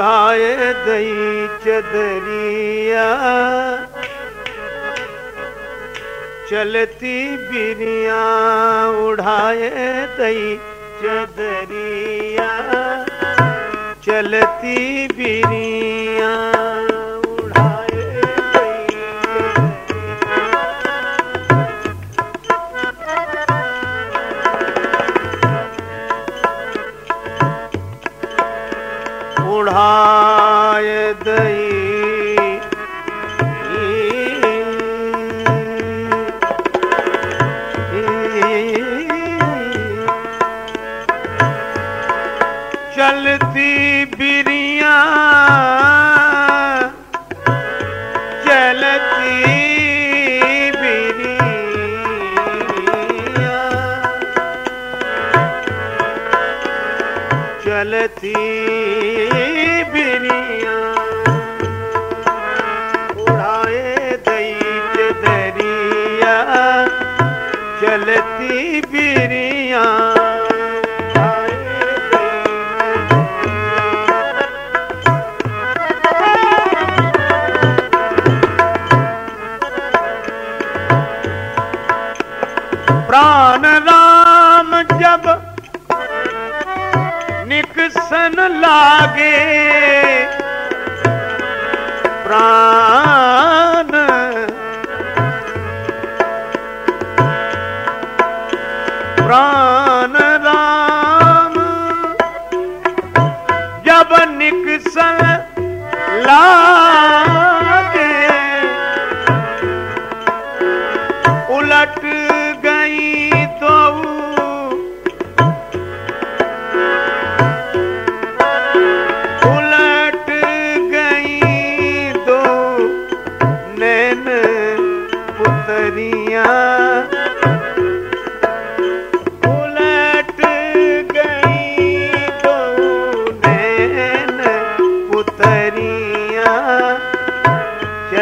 उाए दही चदर चलती बिना उही चदर चलती बिना सहाय दई चलती बिरिया چلتي به Allah.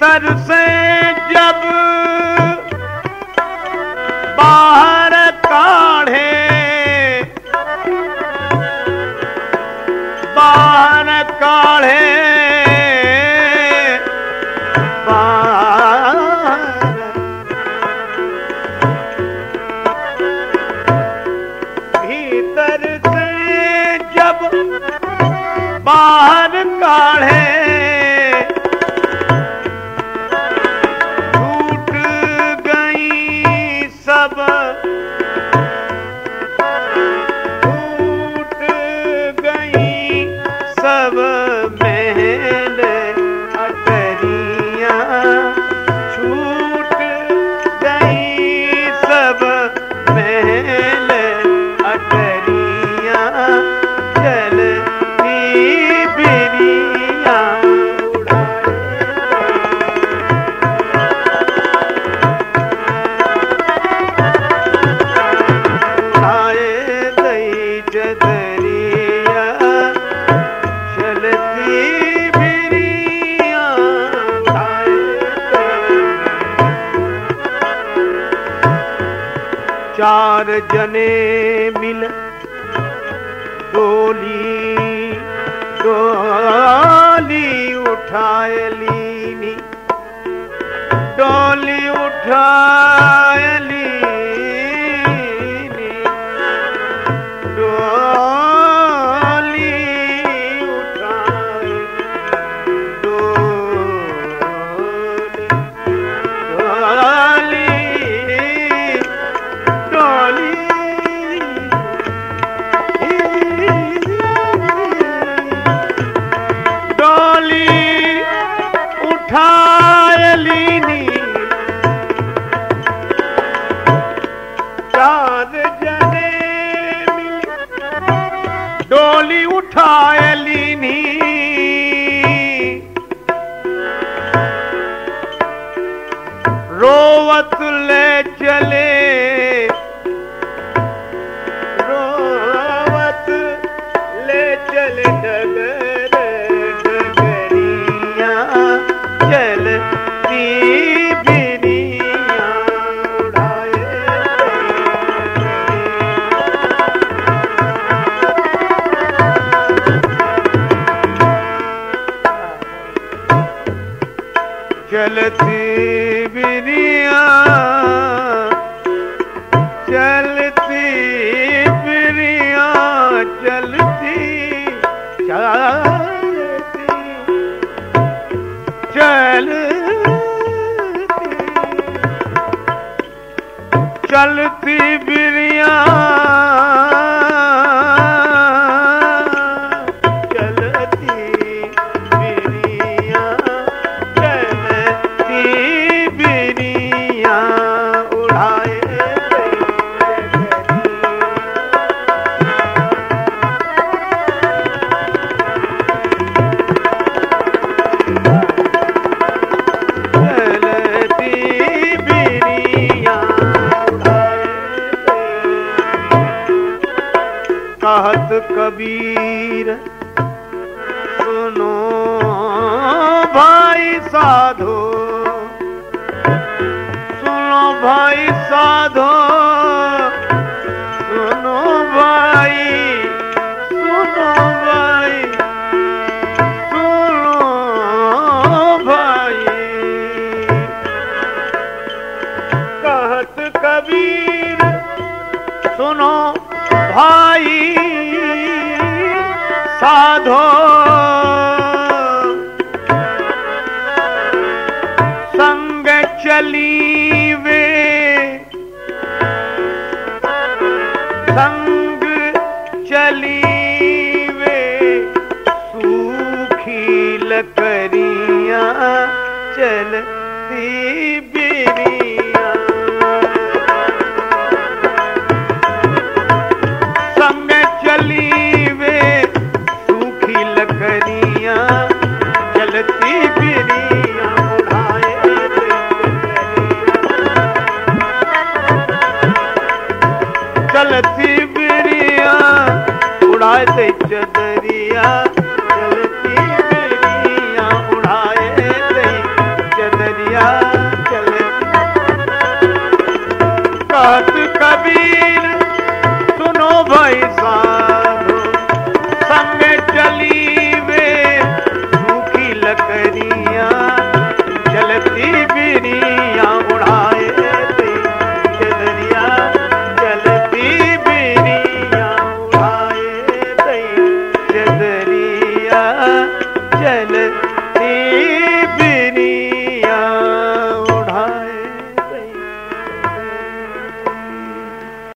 भीतर से जब बाहर काढ़े बाहर काढ़े। चार जने मिल डोली डोली उठाली डोली उठाली डोली उठाए चलती बिरिया चलती बिरिया चलती चलती चलती चलती ਸੰਤ ਕਬੀਰ ਸੁਨੋ ਭਾਈ ਸਾਧੋ ਸੁਨੋ ਭਾਈ ਸਾਧੋ ਸੁਨੋ ਭਾਈ ਸੁਨੋ ਭਾਈ ਸੁਨੋ ਭਾਈ। ਕਹਤ ਕਬੀਰ ਸੁਨੋ भाई साधो। संग चली वे। संग चली वे। सूखी लकड़ियाँ चलती बिरिया। कहत कबीर। सुनो भाई